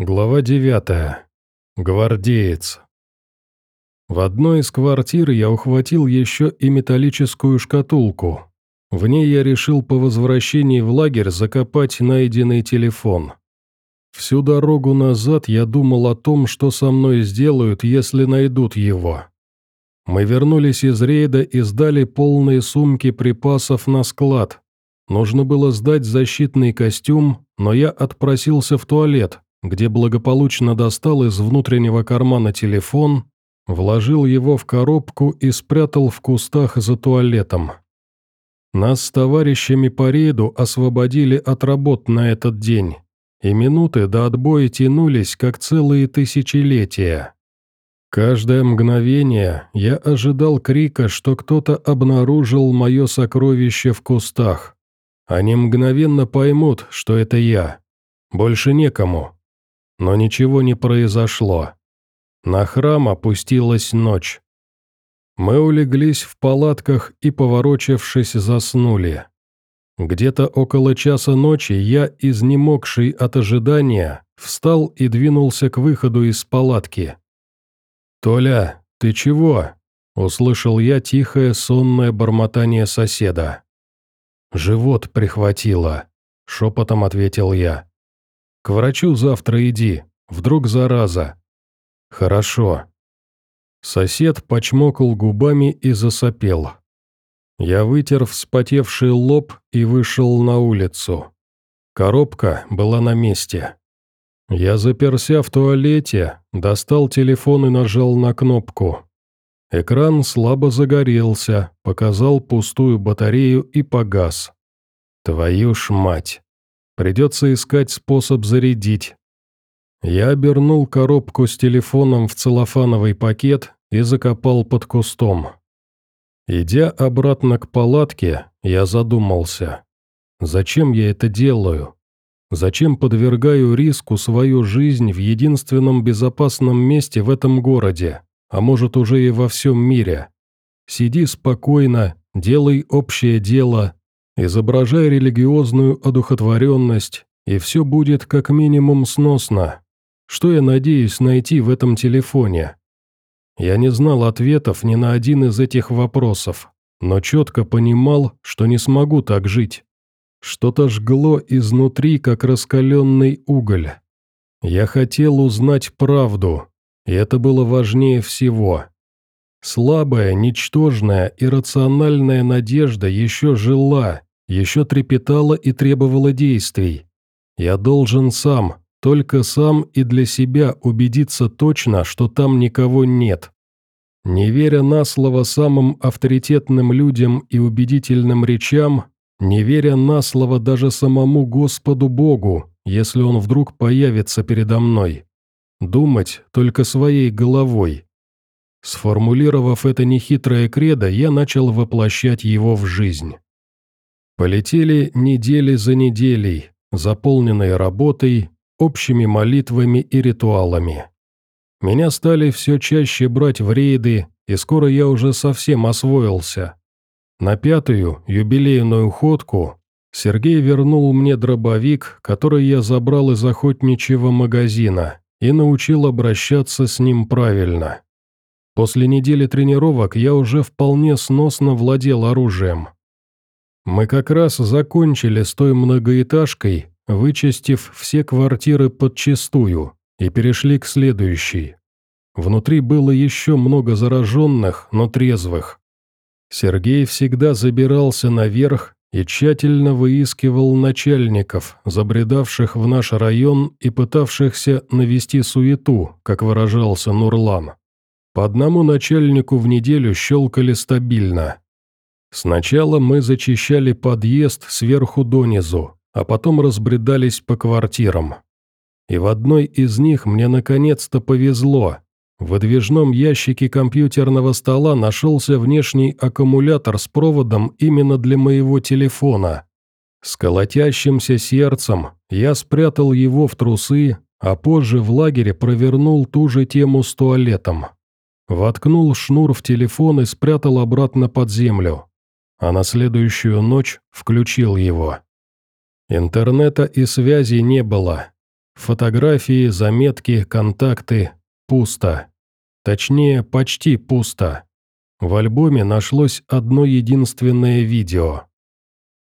Глава 9. Гвардеец. В одной из квартир я ухватил еще и металлическую шкатулку. В ней я решил по возвращении в лагерь закопать найденный телефон. Всю дорогу назад я думал о том, что со мной сделают, если найдут его. Мы вернулись из рейда и сдали полные сумки припасов на склад. Нужно было сдать защитный костюм, но я отпросился в туалет, где благополучно достал из внутреннего кармана телефон, вложил его в коробку и спрятал в кустах за туалетом. Нас с товарищами по рейду освободили от работ на этот день, и минуты до отбоя тянулись, как целые тысячелетия. Каждое мгновение я ожидал крика, что кто-то обнаружил мое сокровище в кустах. Они мгновенно поймут, что это я. Больше некому. Но ничего не произошло. На храм опустилась ночь. Мы улеглись в палатках и, поворочившись, заснули. Где-то около часа ночи я, изнемогший от ожидания, встал и двинулся к выходу из палатки. «Толя, ты чего?» – услышал я тихое сонное бормотание соседа. «Живот прихватило», – шепотом ответил я. К врачу завтра иди, вдруг зараза». «Хорошо». Сосед почмокал губами и засопел. Я вытер вспотевший лоб и вышел на улицу. Коробка была на месте. Я заперся в туалете, достал телефон и нажал на кнопку. Экран слабо загорелся, показал пустую батарею и погас. Твою ж мать! Придется искать способ зарядить. Я обернул коробку с телефоном в целлофановый пакет и закопал под кустом. Идя обратно к палатке, я задумался. Зачем я это делаю? Зачем подвергаю риску свою жизнь в единственном безопасном месте в этом городе, а может уже и во всем мире? Сиди спокойно, делай общее дело, Изображай религиозную одухотворенность, и все будет как минимум сносно. Что я надеюсь найти в этом телефоне? Я не знал ответов ни на один из этих вопросов, но четко понимал, что не смогу так жить. Что-то жгло изнутри, как раскаленный уголь. Я хотел узнать правду, и это было важнее всего. Слабая, ничтожная, иррациональная надежда еще жила, еще трепетала и требовала действий. Я должен сам, только сам и для себя убедиться точно, что там никого нет. Не веря на слово самым авторитетным людям и убедительным речам, не веря на слово даже самому Господу Богу, если он вдруг появится передо мной. Думать только своей головой. Сформулировав это нехитрое кредо, я начал воплощать его в жизнь. Полетели недели за неделей, заполненные работой, общими молитвами и ритуалами. Меня стали все чаще брать в рейды, и скоро я уже совсем освоился. На пятую, юбилейную ходку, Сергей вернул мне дробовик, который я забрал из охотничьего магазина, и научил обращаться с ним правильно. После недели тренировок я уже вполне сносно владел оружием. Мы как раз закончили с той многоэтажкой, вычистив все квартиры подчистую, и перешли к следующей. Внутри было еще много зараженных, но трезвых. Сергей всегда забирался наверх и тщательно выискивал начальников, забредавших в наш район и пытавшихся навести суету, как выражался Нурлан. По одному начальнику в неделю щелкали стабильно, Сначала мы зачищали подъезд сверху донизу, а потом разбредались по квартирам. И в одной из них мне наконец-то повезло. В выдвижном ящике компьютерного стола нашелся внешний аккумулятор с проводом именно для моего телефона. С колотящимся сердцем я спрятал его в трусы, а позже в лагере провернул ту же тему с туалетом. Воткнул шнур в телефон и спрятал обратно под землю а на следующую ночь включил его. Интернета и связи не было. Фотографии, заметки, контакты – пусто. Точнее, почти пусто. В альбоме нашлось одно единственное видео.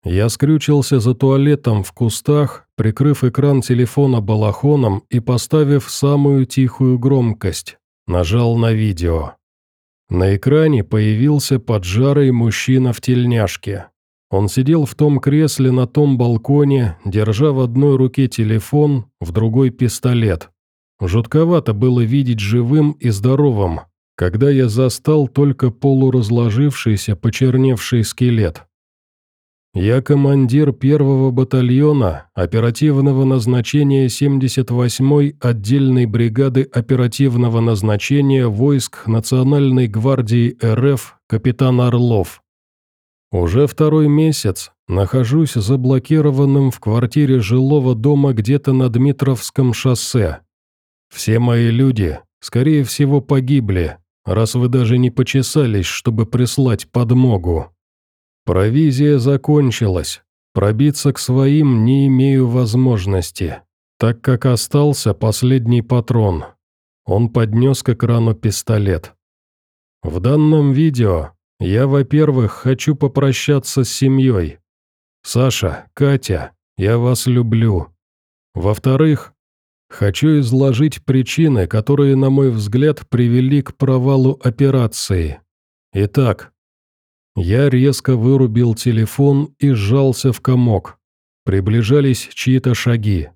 Я скрючился за туалетом в кустах, прикрыв экран телефона балахоном и поставив самую тихую громкость. Нажал на видео. На экране появился поджарый мужчина в тельняшке. Он сидел в том кресле на том балконе, держа в одной руке телефон, в другой пистолет. Жутковато было видеть живым и здоровым, когда я застал только полуразложившийся почерневший скелет. Я командир первого батальона оперативного назначения 78-й отдельной бригады оперативного назначения войск Национальной гвардии РФ капитан Орлов. Уже второй месяц нахожусь заблокированным в квартире жилого дома где-то на Дмитровском шоссе. Все мои люди, скорее всего, погибли, раз вы даже не почесались, чтобы прислать подмогу. Провизия закончилась, пробиться к своим не имею возможности, так как остался последний патрон. Он поднес к экрану пистолет. В данном видео я, во-первых, хочу попрощаться с семьей. Саша, Катя, я вас люблю. Во-вторых, хочу изложить причины, которые, на мой взгляд, привели к провалу операции. Итак, я резко вырубил телефон и сжался в комок. Приближались чьи-то шаги.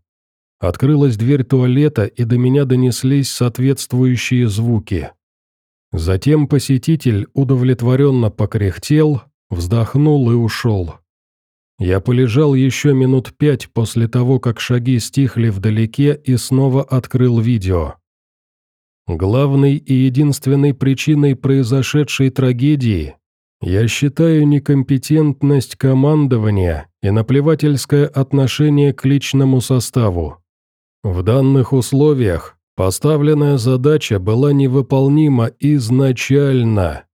Открылась дверь туалета, и до меня донеслись соответствующие звуки. Затем посетитель удовлетворенно покряхтел, вздохнул и ушел. Я полежал еще минут пять после того, как шаги стихли вдалеке и снова открыл видео. Главной и единственной причиной произошедшей трагедии я считаю некомпетентность командования и наплевательское отношение к личному составу. В данных условиях Поставленная задача была невыполнима изначально.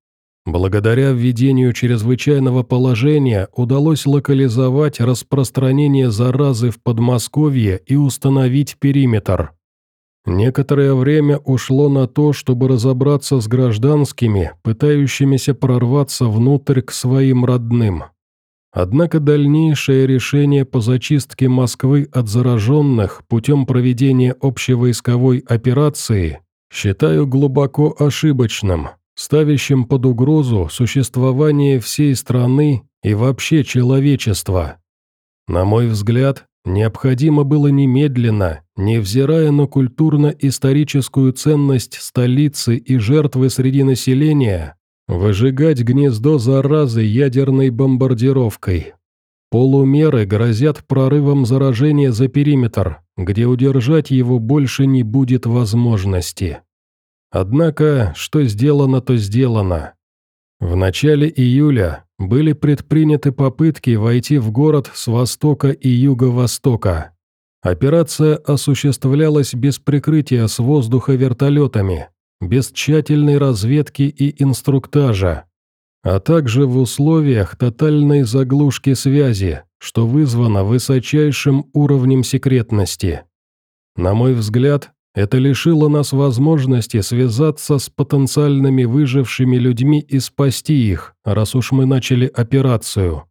Благодаря введению чрезвычайного положения удалось локализовать распространение заразы в Подмосковье и установить периметр. Некоторое время ушло на то, чтобы разобраться с гражданскими, пытающимися прорваться внутрь к своим родным. Однако дальнейшее решение по зачистке Москвы от зараженных путем проведения общевойсковой операции считаю глубоко ошибочным, ставящим под угрозу существование всей страны и вообще человечества. На мой взгляд, необходимо было немедленно, невзирая на культурно-историческую ценность столицы и жертвы среди населения, Выжигать гнездо заразы ядерной бомбардировкой. Полумеры грозят прорывом заражения за периметр, где удержать его больше не будет возможности. Однако, что сделано, то сделано. В начале июля были предприняты попытки войти в город с востока и юго-востока. Операция осуществлялась без прикрытия с воздуха вертолетами, без тщательной разведки и инструктажа, а также в условиях тотальной заглушки связи, что вызвано высочайшим уровнем секретности. На мой взгляд, это лишило нас возможности связаться с потенциальными выжившими людьми и спасти их, раз уж мы начали операцию,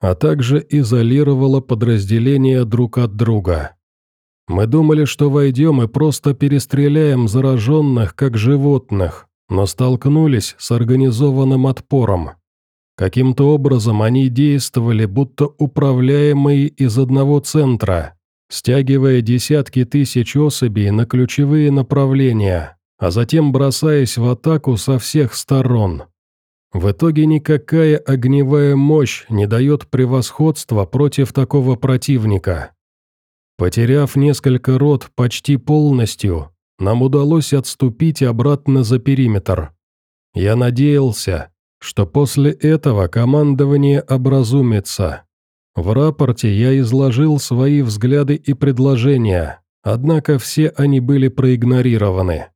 а также изолировало подразделения друг от друга. Мы думали, что войдем и просто перестреляем зараженных, как животных, но столкнулись с организованным отпором. Каким-то образом они действовали, будто управляемые из одного центра, стягивая десятки тысяч особей на ключевые направления, а затем бросаясь в атаку со всех сторон. В итоге никакая огневая мощь не дает превосходства против такого противника. Потеряв несколько рот почти полностью, нам удалось отступить обратно за периметр. Я надеялся, что после этого командование образумится. В рапорте я изложил свои взгляды и предложения, однако все они были проигнорированы.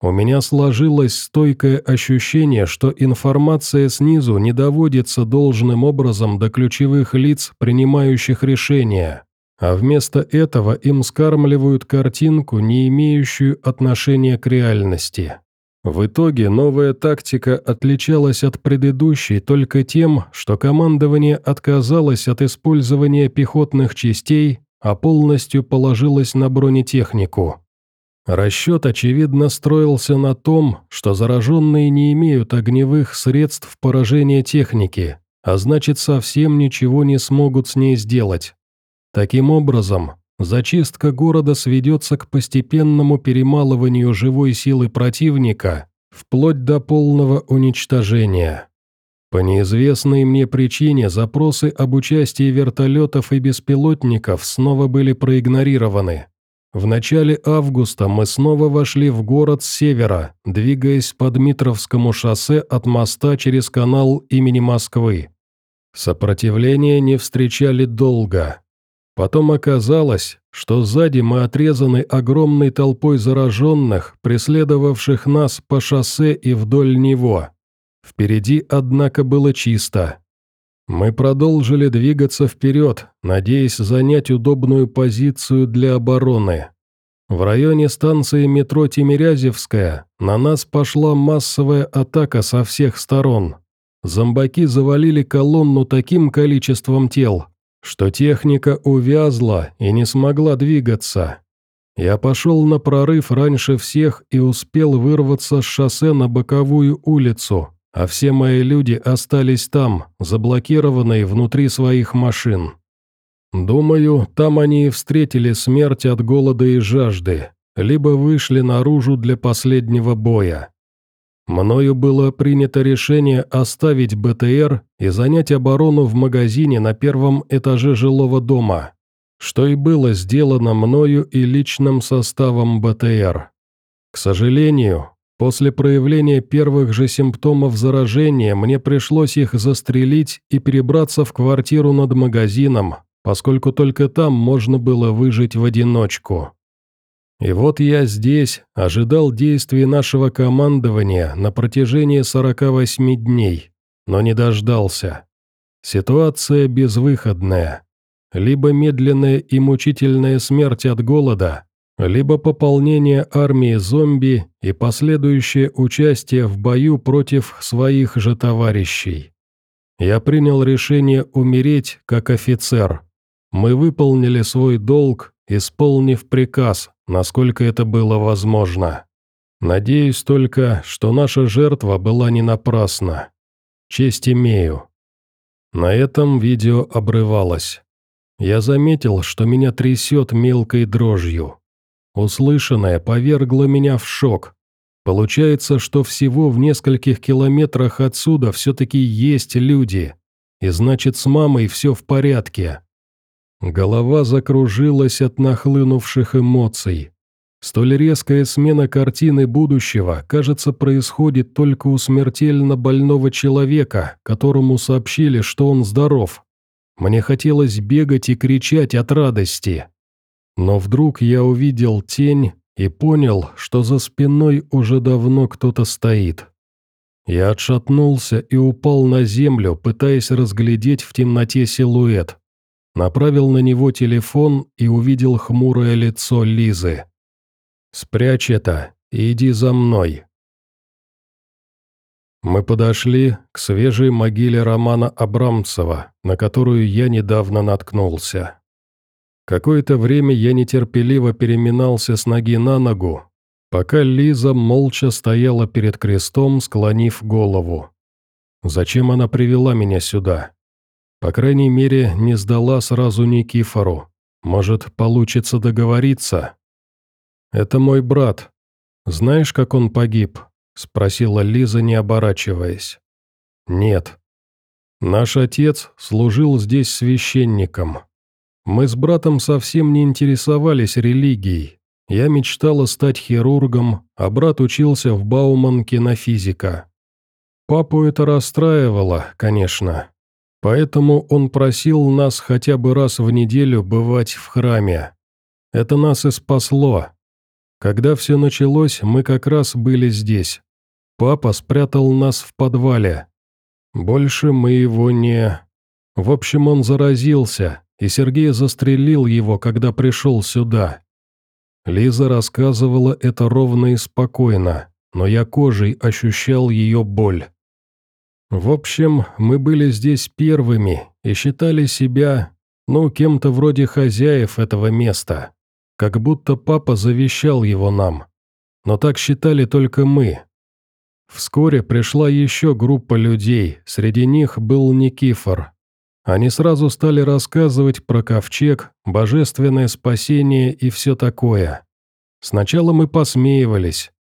У меня сложилось стойкое ощущение, что информация снизу не доводится должным образом до ключевых лиц, принимающих решения. а вместо этого им скармливают картинку, не имеющую отношения к реальности. В итоге новая тактика отличалась от предыдущей только тем, что командование отказалось от использования пехотных частей, а полностью положилось на бронетехнику. Расчет, очевидно, строился на том, что зараженные не имеют огневых средств поражения техники, а значит совсем ничего не смогут с ней сделать. Таким образом, зачистка города сведется к постепенному перемалыванию живой силы противника, вплоть до полного уничтожения. По неизвестной мне причине запросы об участии вертолетов и беспилотников снова были проигнорированы. В начале августа мы снова вошли в город с севера, двигаясь по Дмитровскому шоссе от моста через канал имени Москвы. Сопротивления не встречали долго. Потом оказалось, что сзади мы отрезаны огромной толпой зараженных, преследовавших нас по шоссе и вдоль него. Впереди, однако, было чисто. Мы продолжили двигаться вперед, надеясь занять удобную позицию для обороны. В районе станции метро Тимирязевская на нас пошла массовая атака со всех сторон. Зомбаки завалили колонну таким количеством тел, что техника увязла и не смогла двигаться. Я пошел на прорыв раньше всех и успел вырваться с шоссе на боковую улицу, а все мои люди остались там, заблокированные внутри своих машин. Думаю, там они и встретили смерть от голода и жажды, либо вышли наружу для последнего боя. Мною было принято решение оставить БТР и занять оборону в магазине на первом этаже жилого дома, что и было сделано мною и личным составом БТР. К сожалению, После проявления первых же симптомов заражения мне пришлось их застрелить и перебраться в квартиру над магазином, поскольку только там можно было выжить в одиночку. И вот я здесь ожидал действий нашего командования на протяжении 48 дней, но не дождался. Ситуация безвыходная. Либо медленная и мучительная смерть от голода, либо пополнение армии зомби и последующее участие в бою против своих же товарищей. Я принял решение умереть как офицер. Мы выполнили свой долг, исполнив приказ, насколько это было возможно. Надеюсь только, что наша жертва была не напрасна. Честь имею. На этом видео обрывалось. Я заметил, что меня трясет мелкой дрожью. Услышанное повергло меня в шок. Получается, что всего в нескольких километрах отсюда все-таки есть люди. И значит, с мамой все в порядке. Голова закружилась от нахлынувших эмоций. Столь резкая смена картины будущего, кажется, происходит только у смертельно больного человека, которому сообщили, что он здоров. Мне хотелось бегать и кричать от радости. Но вдруг я увидел тень и понял, что за спиной уже давно кто-то стоит. Я отшатнулся и упал на землю, пытаясь разглядеть в темноте силуэт. Направил на него телефон и увидел хмурое лицо Лизы. «Спрячь это и иди за мной». Мы подошли к свежей могиле Романа Абрамцева, на которую я недавно наткнулся. Какое-то время я нетерпеливо переминался с ноги на ногу, пока Лиза молча стояла перед крестом, склонив голову. Зачем она привела меня сюда? По крайней мере, не сдала сразу Никифору. Может, получится договориться? «Это мой брат. Знаешь, как он погиб?» – спросила Лиза, не оборачиваясь. «Нет. Наш отец служил здесь священником. Мы с братом совсем не интересовались религией. Я мечтала стать хирургом, а брат учился в Бауманке на физика. Папу это расстраивало, конечно. Поэтому он просил нас хотя бы раз в неделю бывать в храме. Это нас и спасло. Когда все началось, мы как раз были здесь. Папа спрятал нас в подвале. Больше мы его не... В общем, он заразился, и Сергей застрелил его, когда пришел сюда. Лиза рассказывала это ровно и спокойно, но я кожей ощущал ее боль. В общем, мы были здесь первыми и считали себя, ну, кем-то вроде хозяев этого места. Как будто папа завещал его нам. Но так считали только мы. Вскоре пришла еще группа людей, среди них был Никифор. Они сразу стали рассказывать про ковчег, божественное спасение и все такое. Сначала мы посмеивались.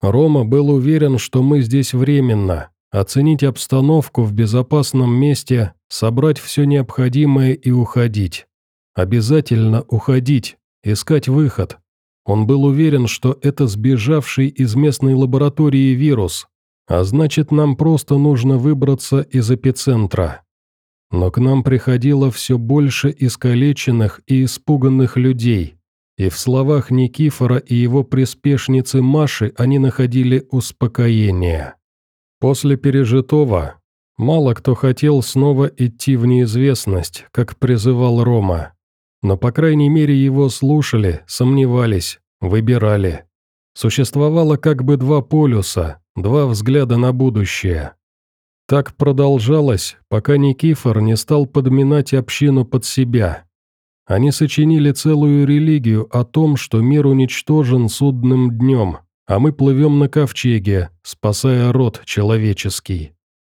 Рома был уверен, что мы здесь временно, оценить обстановку в безопасном месте, собрать все необходимое и уходить. Обязательно уходить, искать выход. Он был уверен, что это сбежавший из местной лаборатории вирус, а значит, нам просто нужно выбраться из эпицентра. Но к нам приходило все больше искалеченных и испуганных людей, и в словах Никифора и его приспешницы Маши они находили успокоение. После пережитого мало кто хотел снова идти в неизвестность, как призывал Рома. Но, по крайней мере, его слушали, сомневались, выбирали. Существовало как бы два полюса, два взгляда на будущее. Так продолжалось, пока Никифор не стал подминать общину под себя. Они сочинили целую религию о том, что мир уничтожен судным днем – а мы плывем на ковчеге, спасая род человеческий.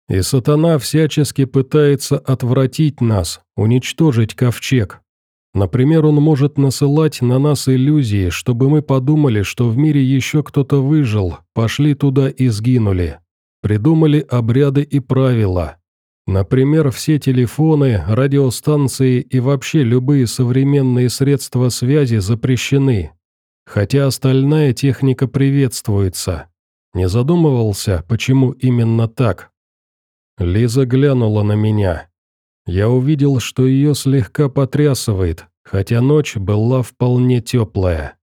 И сатана всячески пытается отвратить нас, уничтожить ковчег. Например, он может насылать на нас иллюзии, чтобы мы подумали, что в мире еще кто-то выжил, пошли туда и сгинули. Придумали обряды и правила. Например, все телефоны, радиостанции и вообще любые современные средства связи запрещены, Хотя остальная техника приветствуется. Не задумывался, почему именно так? Лиза глянула на меня. Я увидел, что ее слегка потрясывает, хотя ночь была вполне теплая.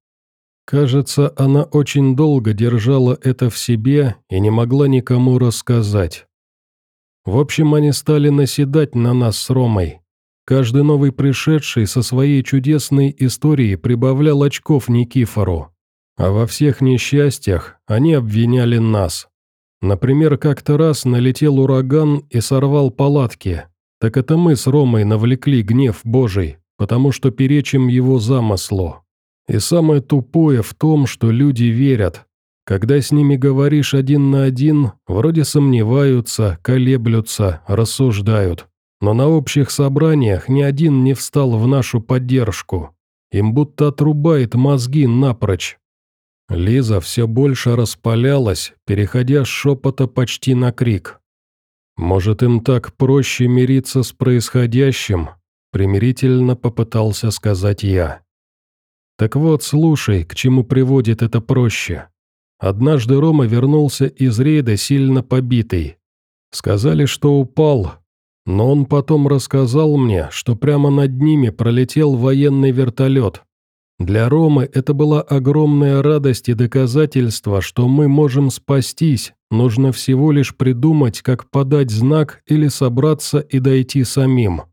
Кажется, она очень долго держала это в себе и не могла никому рассказать. В общем, они стали наседать на нас с Ромой. Каждый новый пришедший со своей чудесной историей прибавлял очков Никифору. А во всех несчастьях они обвиняли нас. Например, как-то раз налетел ураган и сорвал палатки. Так это мы с Ромой навлекли гнев Божий, потому что перечим его замыслу. И самое тупое в том, что люди верят. Когда с ними говоришь один на один, вроде сомневаются, колеблются, рассуждают. Но на общих собраниях ни один не встал в нашу поддержку. Им будто отрубает мозги напрочь. Лиза все больше распалялась, переходя с шепота почти на крик. «Может, им так проще мириться с происходящим?» примирительно попытался сказать я. «Так вот, слушай, к чему приводит это проще. Однажды Рома вернулся из рейда сильно побитый. Сказали, что упал, но он потом рассказал мне, что прямо над ними пролетел военный вертолет. Для Ромы это была огромная радость и доказательство, что мы можем спастись, нужно всего лишь придумать, как подать знак или собраться и дойти самим.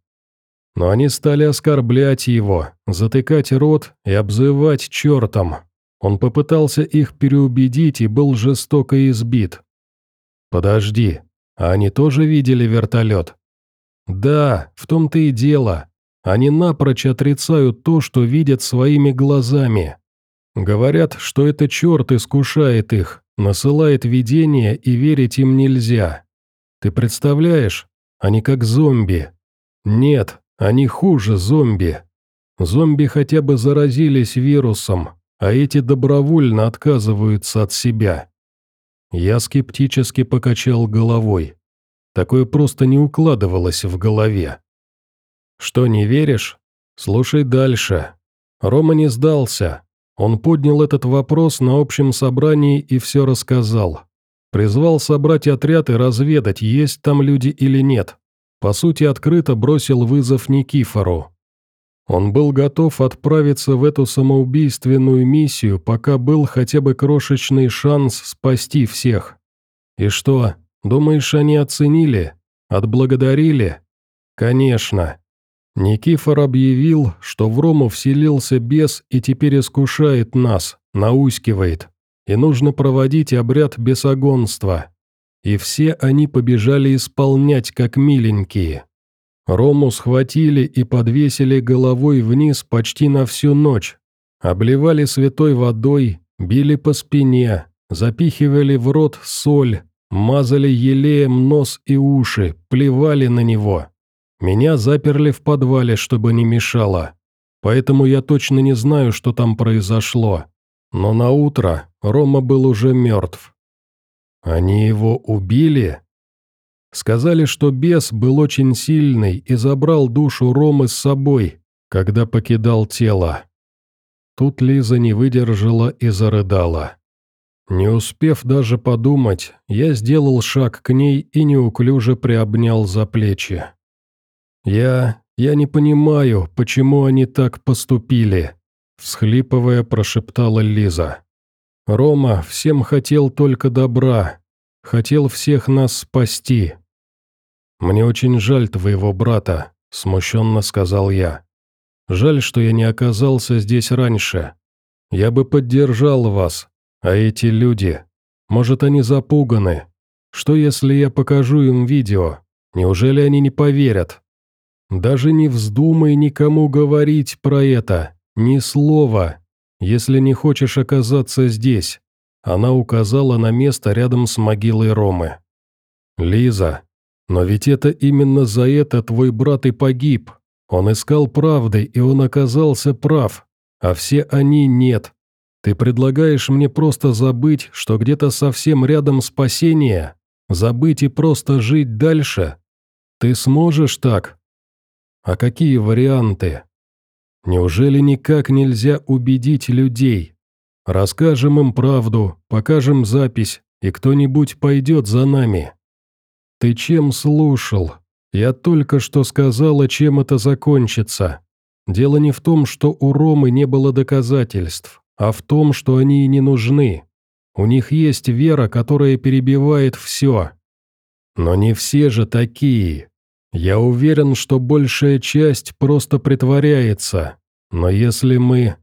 Но они стали оскорблять его, затыкать рот и обзывать чертом. Он попытался их переубедить и был жестоко избит. «Подожди, а они тоже видели вертолет?» Да, в том-то и дело. Они напрочь отрицают то, что видят своими глазами. Говорят, что это черт искушает их, насылает видения и верить им нельзя. Ты представляешь? Они как зомби. Нет, они хуже зомби. Зомби хотя бы заразились вирусом, а эти добровольно отказываются от себя. Я скептически покачал головой. Такое просто не укладывалось в голове. «Что, не веришь? Слушай дальше. Рома не сдался. Он поднял этот вопрос на общем собрании и все рассказал. Призвал собрать отряд и разведать, есть там люди или нет. По сути, открыто бросил вызов Никифору. Он был готов отправиться в эту самоубийственную миссию, пока был хотя бы крошечный шанс спасти всех. И что, Думаешь, они оценили? Отблагодарили? Конечно. Никифор объявил, что в Рому вселился бес и теперь искушает нас, наускивает, и нужно проводить обряд бесогонства. И все они побежали исполнять, как миленькие. Рому схватили и подвесили головой вниз почти на всю ночь. Обливали святой водой, били по спине, запихивали в рот соль, мазали елеем нос и уши, плевали на него. Меня заперли в подвале, чтобы не мешало. Поэтому я точно не знаю, что там произошло. Но на утро Рома был уже мертв. Они его убили? Сказали, что бес был очень сильный и забрал душу Ромы с собой, когда покидал тело. Тут Лиза не выдержала и зарыдала. Не успев даже подумать, я сделал шаг к ней и неуклюже приобнял за плечи. «Я... я не понимаю, почему они так поступили», — всхлипывая, прошептала Лиза. «Рома всем хотел только добра, хотел всех нас спасти. «Мне очень жаль твоего брата», – смущенно сказал я. «Жаль, что я не оказался здесь раньше. Я бы поддержал вас, а эти люди, может, они запуганы. Что, если я покажу им видео? Неужели они не поверят? Даже не вздумай никому говорить про это, ни слова, если не хочешь оказаться здесь». Она указала на место рядом с могилой Ромы. «Лиза, но ведь это именно за это твой брат и погиб. Он искал правды, и он оказался прав, а все они нет. Ты предлагаешь мне просто забыть, что где-то совсем рядом спасение? Забыть и просто жить дальше? Ты сможешь так? А какие варианты? Неужели никак нельзя убедить людей? Расскажем им правду, покажем запись, и кто-нибудь пойдет за нами. «Ты чем слушал? Я только что сказала, чем это закончится. Дело не в том, что у Ромы не было доказательств, а в том, что они не нужны. У них есть вера, которая перебивает все. Но не все же такие. Я уверен, что большая часть просто притворяется. Но если мы...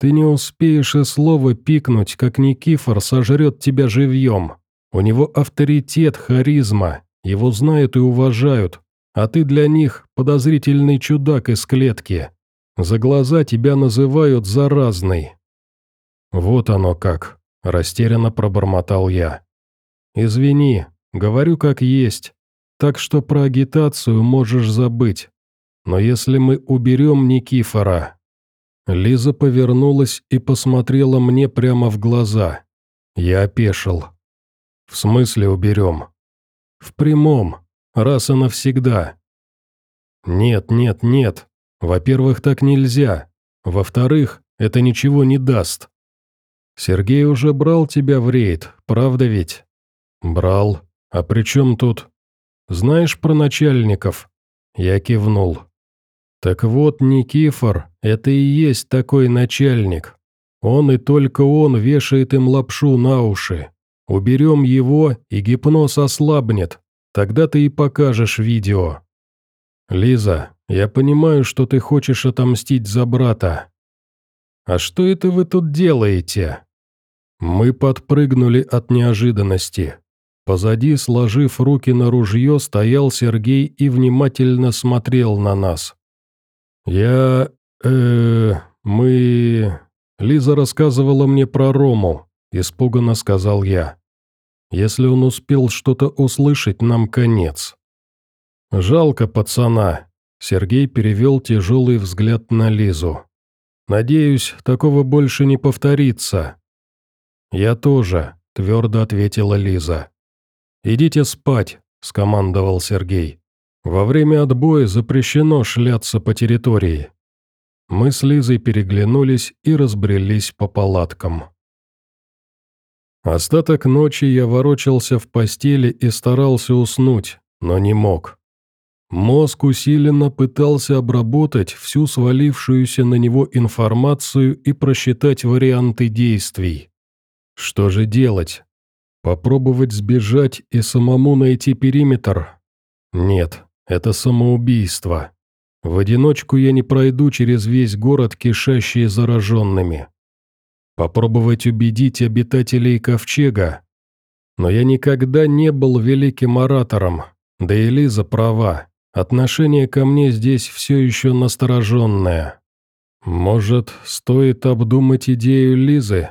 Ты не успеешь и слова пикнуть, как Никифор сожрет тебя живьем. У него авторитет, харизма, его знают и уважают, а ты для них подозрительный чудак из клетки. За глаза тебя называют заразной». «Вот оно как», – растерянно пробормотал я. «Извини, говорю как есть, так что про агитацию можешь забыть. Но если мы уберем Никифора...» Лиза повернулась и посмотрела мне прямо в глаза. Я опешил. «В смысле уберем?» «В прямом, раз и навсегда». «Нет, нет, нет. Во-первых, так нельзя. Во-вторых, это ничего не даст. Сергей уже брал тебя в рейд, правда ведь?» «Брал. А при чем тут?» «Знаешь про начальников?» Я кивнул. «Так вот, Никифор, это и есть такой начальник. Он и только он вешает им лапшу на уши. Уберем его, и гипноз ослабнет. Тогда ты и покажешь видео. Лиза, я понимаю, что ты хочешь отомстить за брата. А что это вы тут делаете? Мы подпрыгнули от неожиданности. Позади, сложив руки на ружье, стоял Сергей и внимательно смотрел на нас. «Я... э... мы...» Лиза рассказывала мне про Рому. Испуганно сказал я. Если он успел что-то услышать, нам конец. Жалко пацана. Сергей перевел тяжелый взгляд на Лизу. Надеюсь, такого больше не повторится. Я тоже, твердо ответила Лиза. Идите спать, скомандовал Сергей. Во время отбоя запрещено шляться по территории. Мы с Лизой переглянулись и разбрелись по палаткам. Остаток ночи я ворочался в постели и старался уснуть, но не мог. Мозг усиленно пытался обработать всю свалившуюся на него информацию и просчитать варианты действий. Что же делать? Попробовать сбежать и самому найти периметр? Нет, это самоубийство. В одиночку я не пройду через весь город, кишащий зараженными. Попробовать убедить обитателей Ковчега. Но я никогда не был великим оратором, да и Лиза права. Отношение ко мне здесь все еще настороженное. Может, стоит обдумать идею Лизы?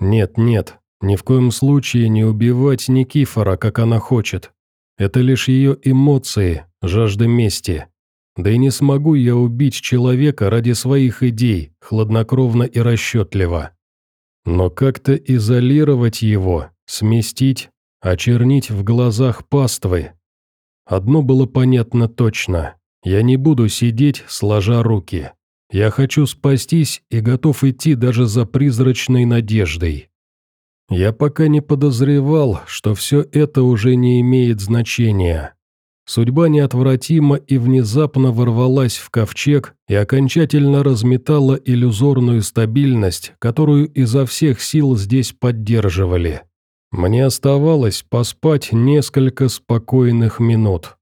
Нет-нет, ни в коем случае не убивать Никифора, как она хочет. Это лишь ее эмоции, жажда мести. Да и не смогу я убить человека ради своих идей, хладнокровно и расчетливо. Но как-то изолировать его, сместить, очернить в глазах паствы. Одно было понятно точно. Я не буду сидеть, сложа руки. Я хочу спастись и готов идти даже за призрачной надеждой. Я пока не подозревал, что все это уже не имеет значения. Судьба неотвратимо и внезапно ворвалась в ковчег и окончательно разметала иллюзорную стабильность, которую изо всех сил здесь поддерживали. Мне оставалось поспать несколько спокойных минут.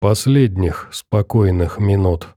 Последних спокойных минут.